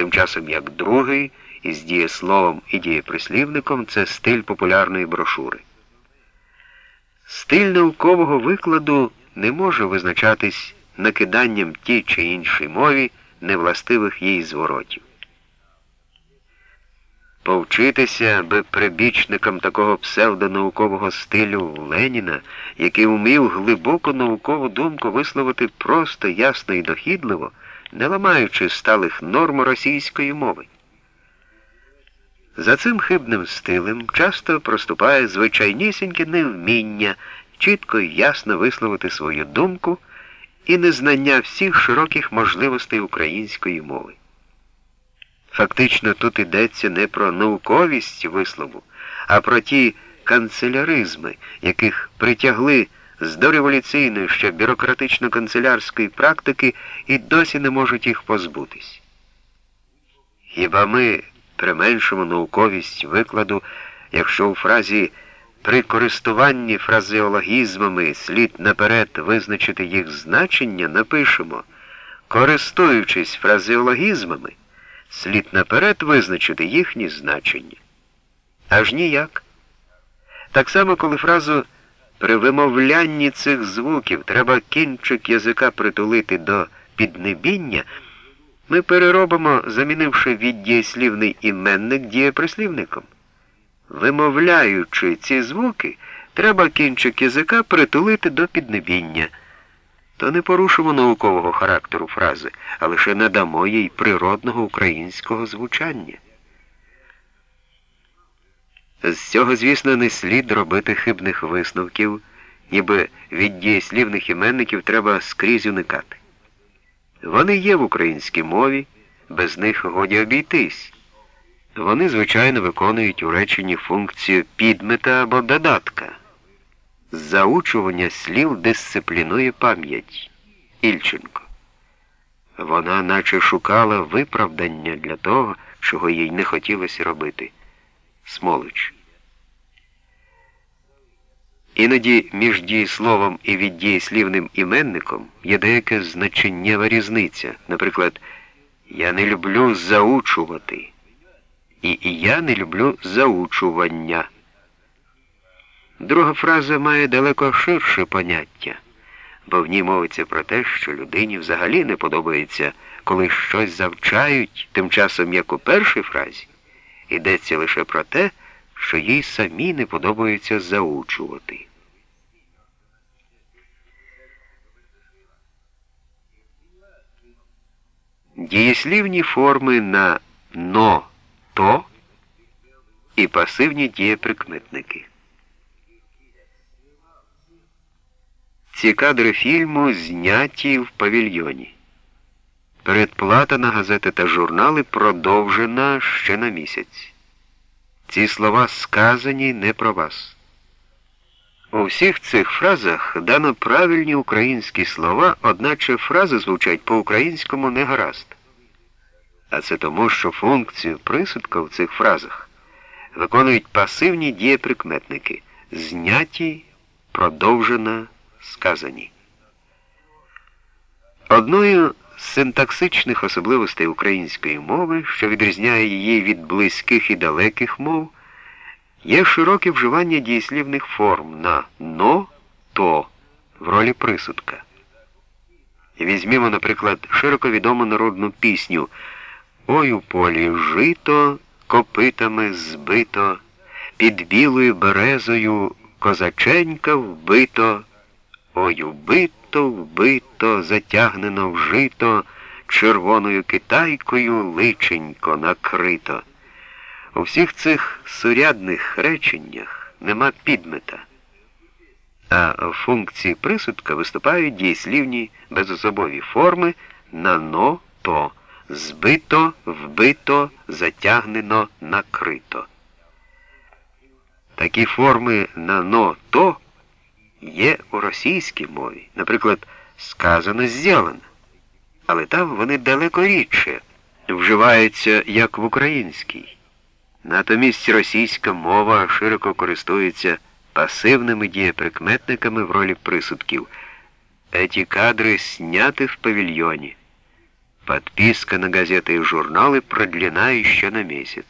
тим часом як другий із дієсловом і дієприслівником це стиль популярної брошури. Стиль наукового викладу не може визначатись накиданням тій чи іншій мові невластивих їй зворотів. Повчитися би прибічникам такого псевдонаукового стилю Леніна, який вмів глибоку наукову думку висловити просто, ясно і дохідливо, не ламаючи сталих норм російської мови. За цим хибним стилем часто проступає звичайнісіньке невміння чітко і ясно висловити свою думку і незнання всіх широких можливостей української мови. Фактично тут йдеться не про науковість вислову, а про ті канцеляризми, яких притягли з дореволюційної ще бюрократично-канцелярської практики і досі не можуть їх позбутись. Хіба ми применшимо науковість викладу, якщо у фразі при користуванні фразеологізмами слід наперед визначити їх значення, напишемо, користуючись фразеологізмами, слід наперед визначити їхні значення. Аж ніяк. Так само, коли фразу при вимовлянні цих звуків треба кінчик язика притулити до піднебіння, ми переробимо, замінивши віддієслівний іменник дієприслівником. Вимовляючи ці звуки, треба кінчик язика притулити до піднебіння. То не порушимо наукового характеру фрази, а лише надамо їй природного українського звучання. З цього, звісно, не слід робити хибних висновків, ніби від дієслівних іменників треба скрізь уникати. Вони є в українській мові, без них годі обійтись. Вони, звичайно, виконують у реченні функцію підмета або додатка. Заучування слів дисциплінує пам'ять. Ільченко. Вона наче шукала виправдання для того, чого їй не хотілося робити. Смолич. Іноді між дієсловом і віддієслівним іменником є деяка значеннєва різниця. Наприклад, я не люблю заучувати. І, я не люблю заучування. Друга фраза має далеко ширше поняття, бо в ній мовиться про те, що людині взагалі не подобається, коли щось завчають, тим часом, як у першій фразі, йдеться лише про те, що їй самі не подобається заучувати. Дієслівні форми на но то і пасивні дієприкметники. Ці кадри фільму зняті в павільйоні. Передплата на газети та журнали продовжена ще на місяць. Ці слова сказані не про вас. У всіх цих фразах дано правильні українські слова, одначе фрази звучать по-українському не гаразд. А це тому, що функцію присудка в цих фразах виконують пасивні дієприкметники зняті, продовжена, сказані. Одною синтаксичних особливостей української мови, що відрізняє її від близьких і далеких мов, є широке вживання дієслівних форм на но, то в ролі присудка. Візьмімо, наприклад, широко відому народну пісню. Ой у полі жито, копитами збито, під білою березою козаченька вбито, ой убито, вбито, затягнено вжито, червоною китайкою личенько накрито. У всіх цих сурядних реченнях нема підмета, а в функції присудка виступають дієслівні безособові форми на но то збито, вбито, затягнено, накрито. Такі форми на но то є у російській мові, наприклад, сказано з'явлено. Але там вони далеко рідше вживаються, як в українській. Натомість російська мова широко користується пасивними дієприкметниками в ролі присудків. Эти кадри сняты в павільйоні. Подписка на газеты и журналы продлена еще на месяц.